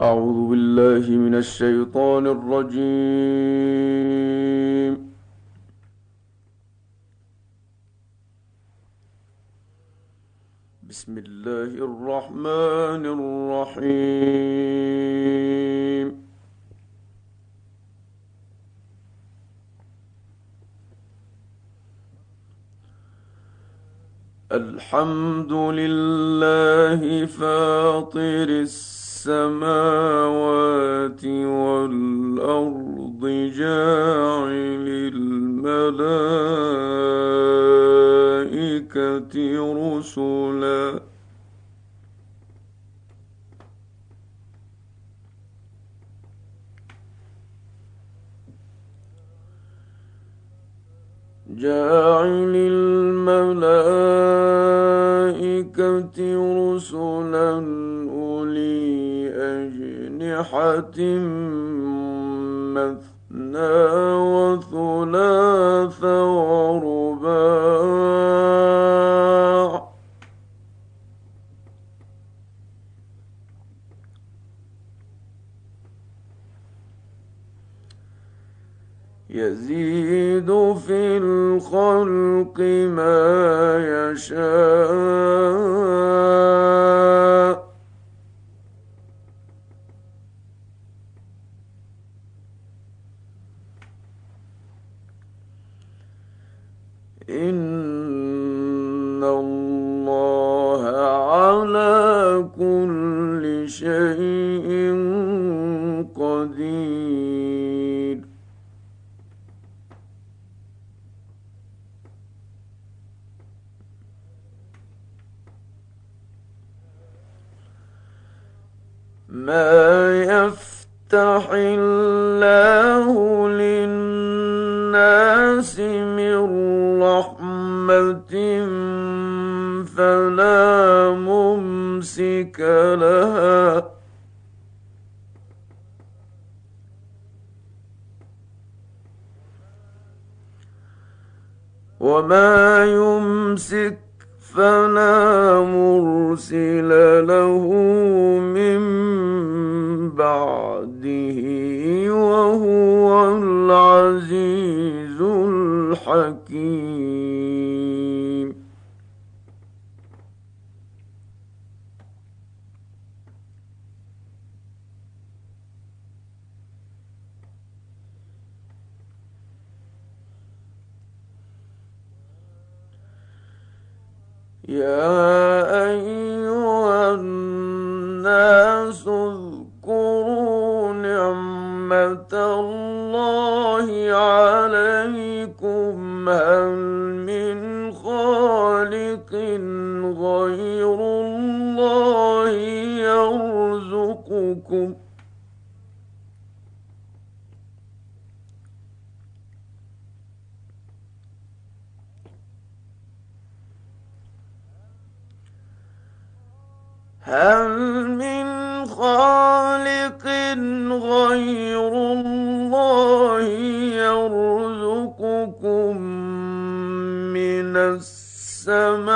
أعوذ بالله من الشيطان الرجيم. بسم الله الرحمن الرحيم. الحمد لله فاطر السماء السماوات والأرض جاعل الملائكة رسلا. جاعل الملائكة رسلا. أجنحة مثنى وثلاث ورباع يزيد في الخلق ما يشاء ما يفتح الله للناس من رحمة فلا ممسك لها يا السماء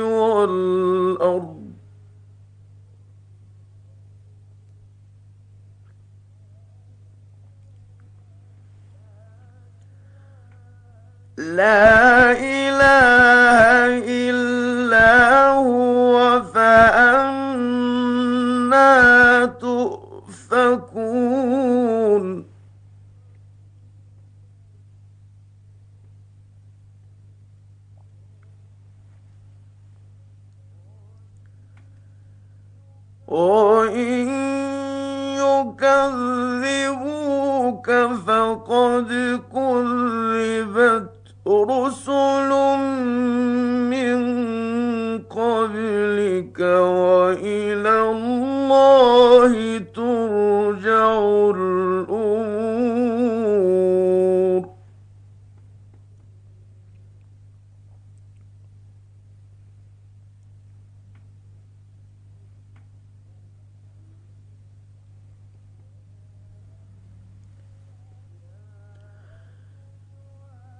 والأرض. لا إله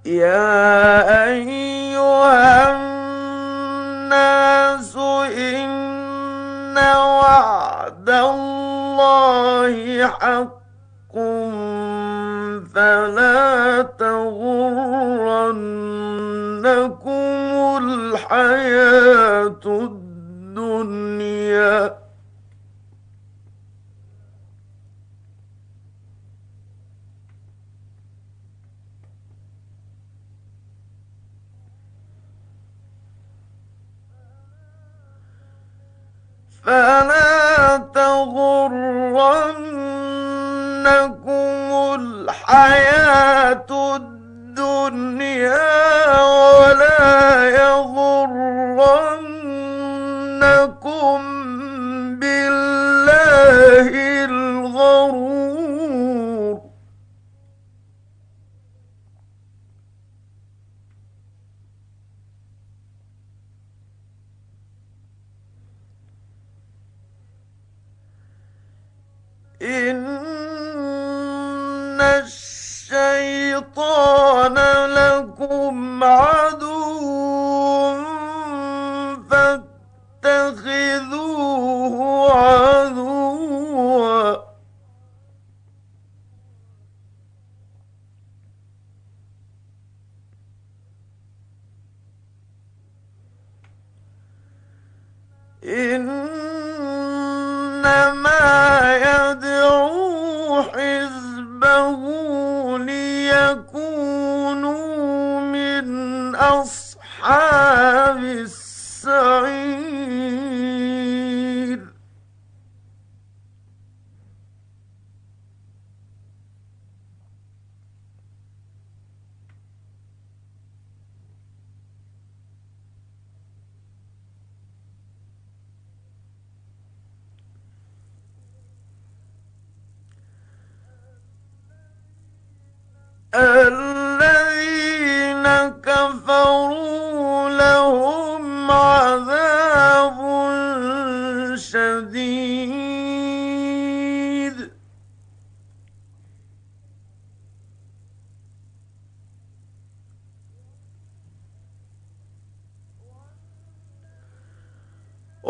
يا أيها الناس إن وعد الله حق فلا تغرنكم الحياة فلا تغرنكم الحياة الدنيا. in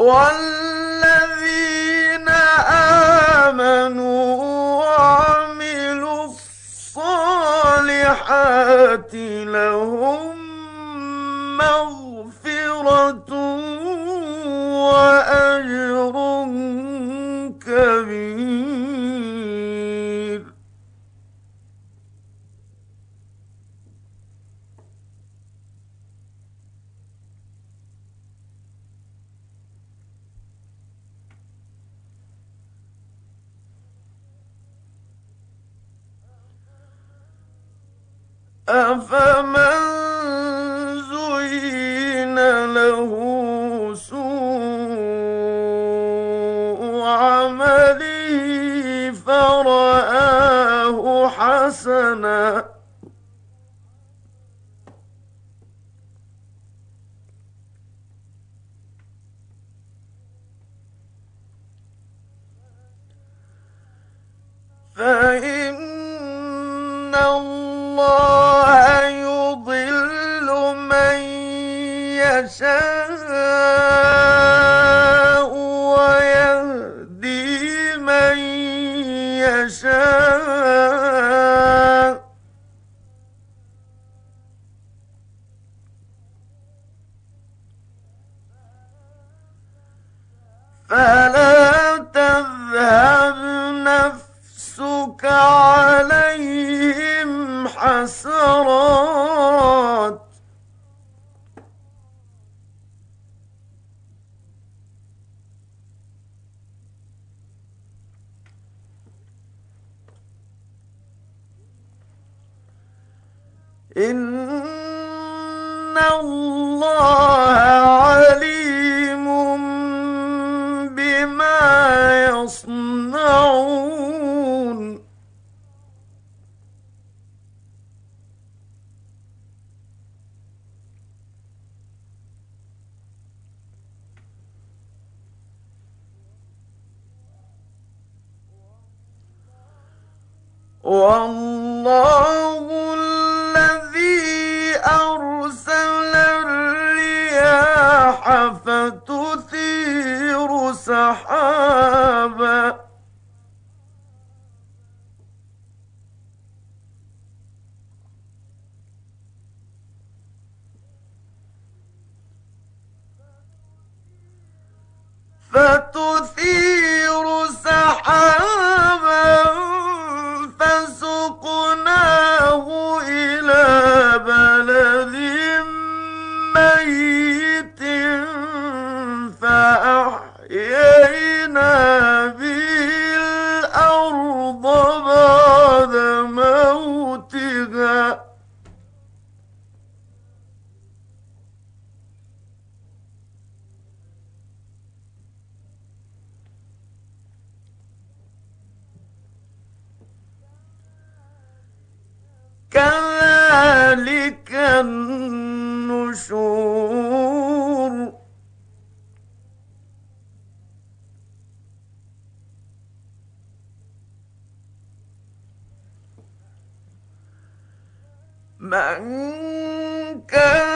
والذين آمنوا وعملوا الصالحات حسنا فإن الله يضل من يشاء. فلا تذهب نفسك عليهم حسرات؟ إن الله عليم والله الذي أرسل الرياح فتثير سحابا فتثير سحابا فسقناه إلى بلد كذلك النشور. من كان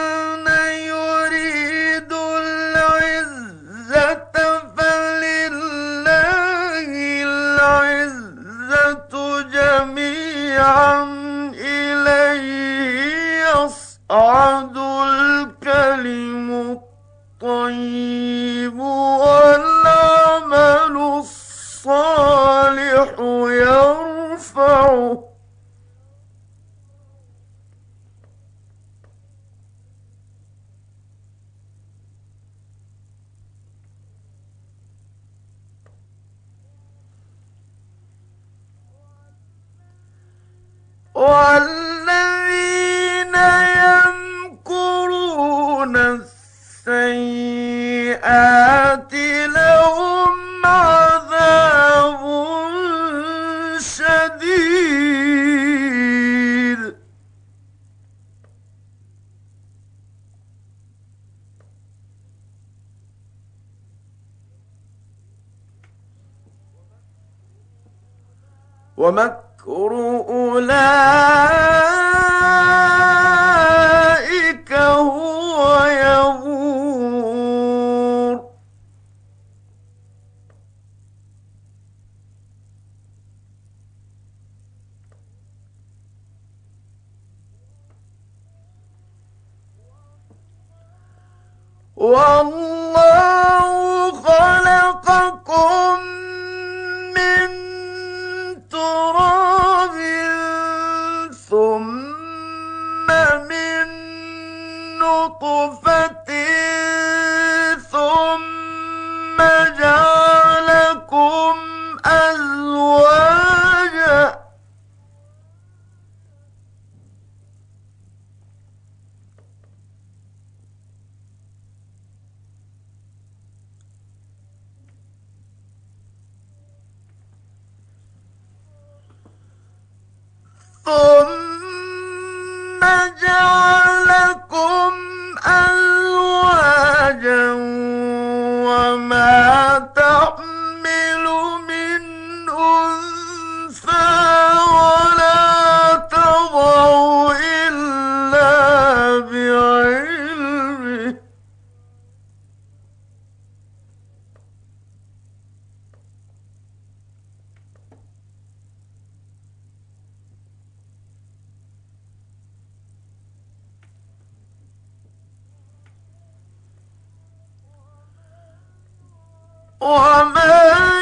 وما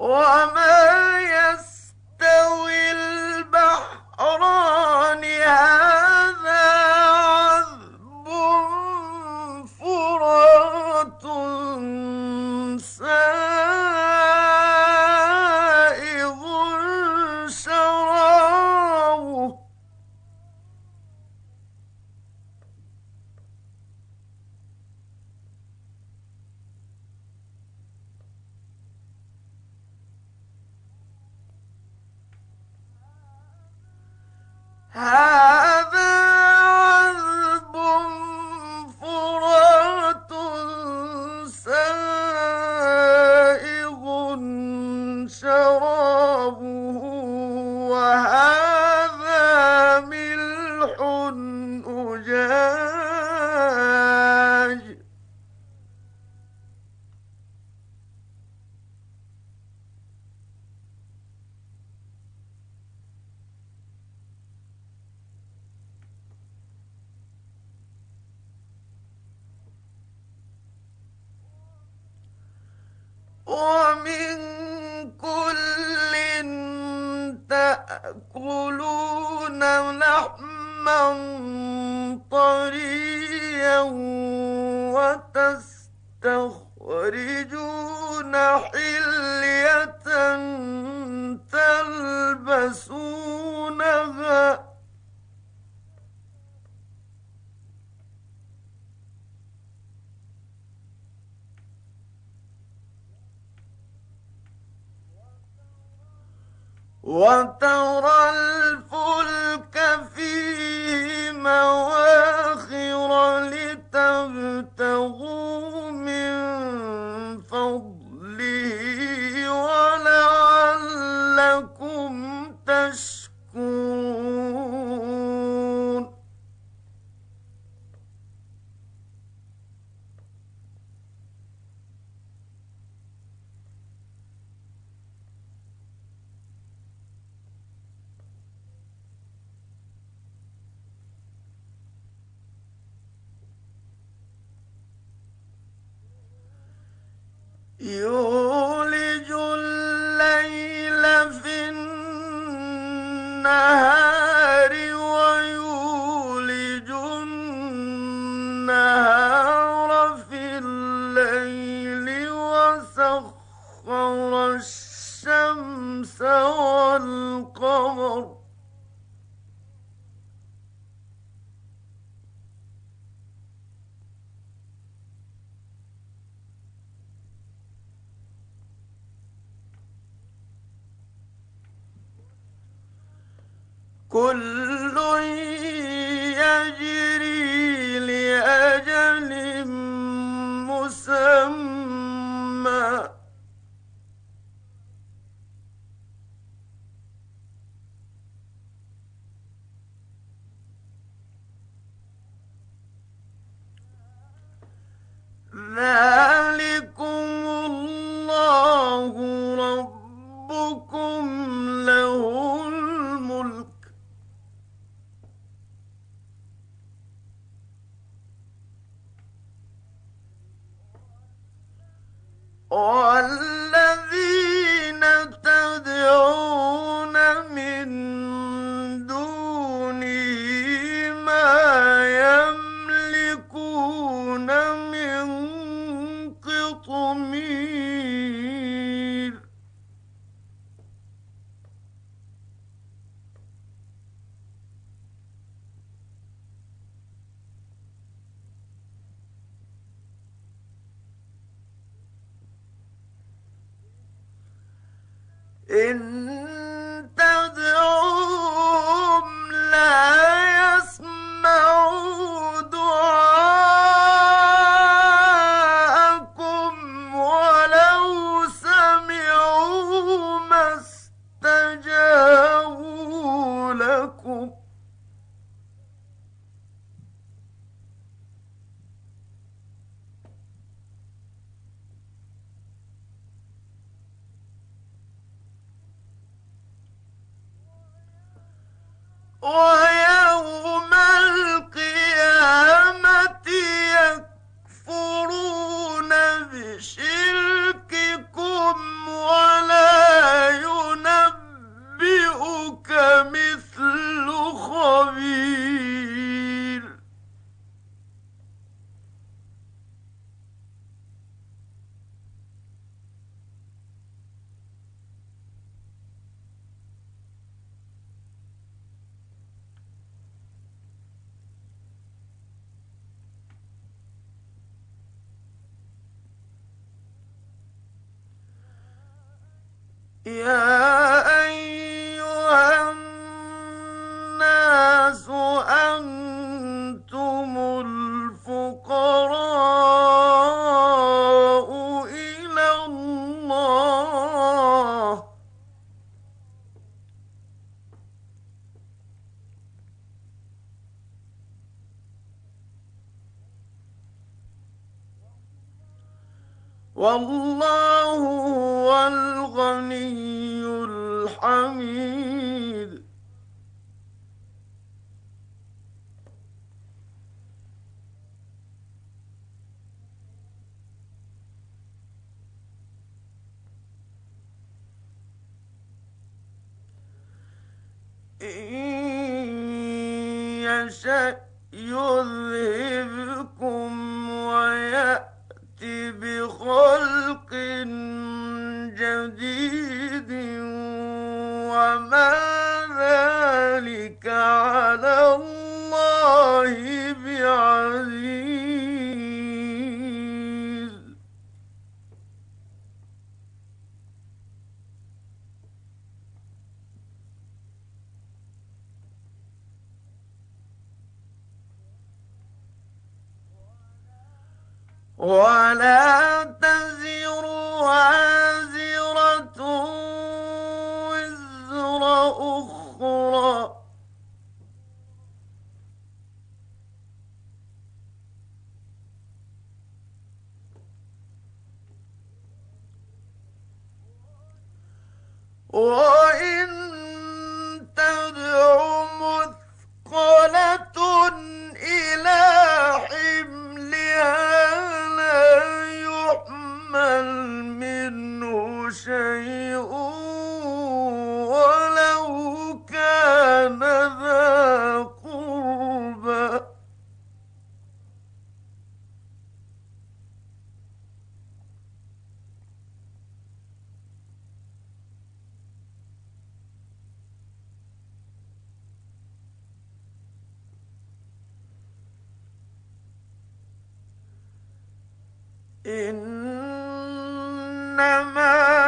وما وترى الفلك يا إن يشأ يذهبكم وإن ما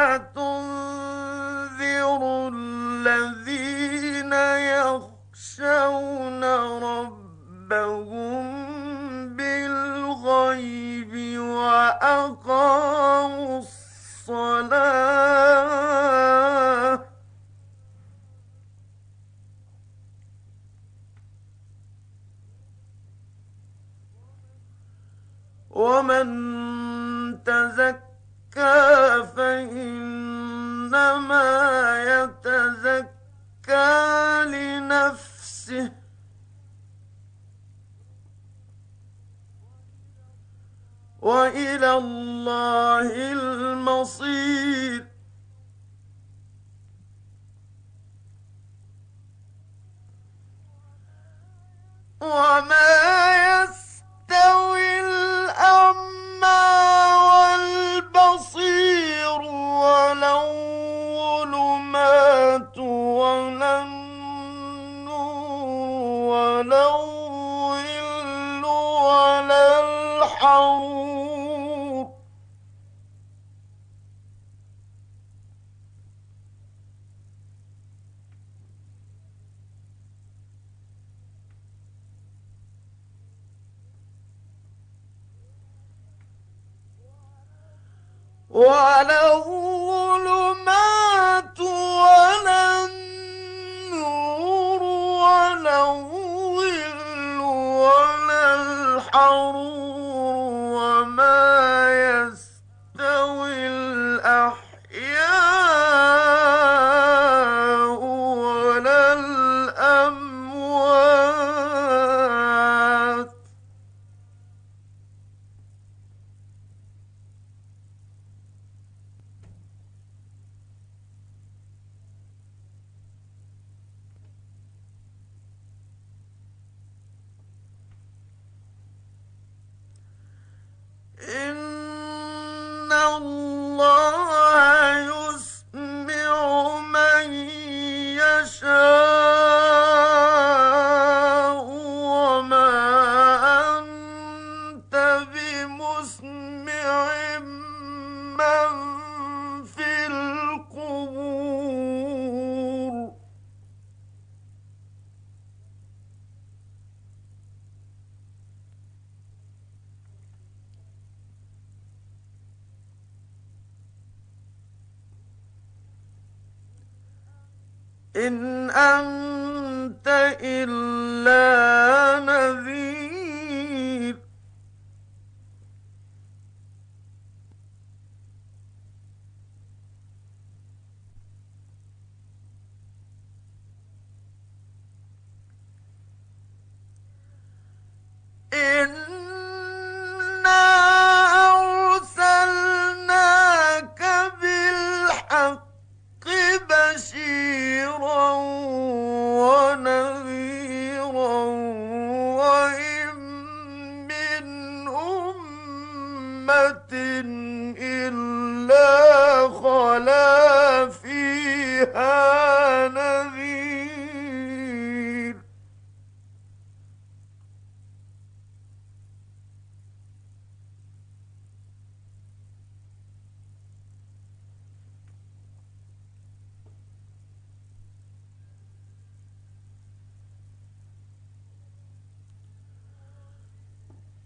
إن أنت إلا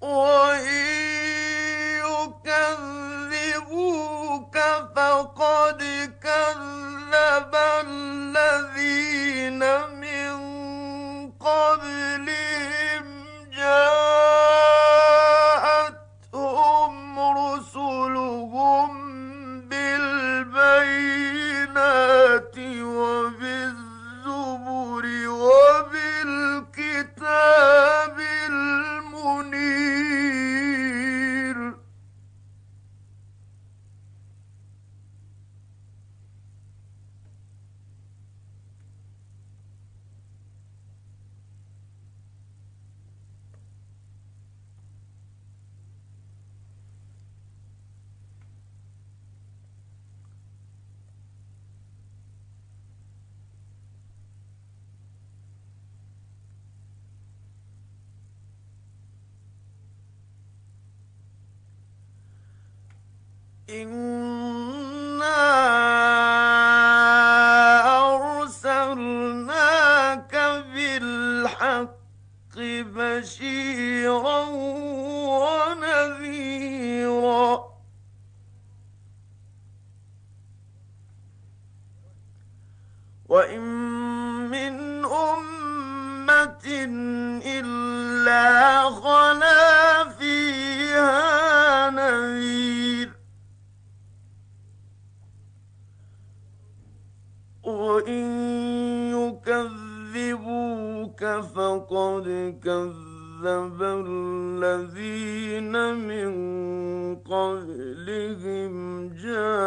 Oh. إن وإن يكذبوك فقد كذب الذين من قبلهم جاءت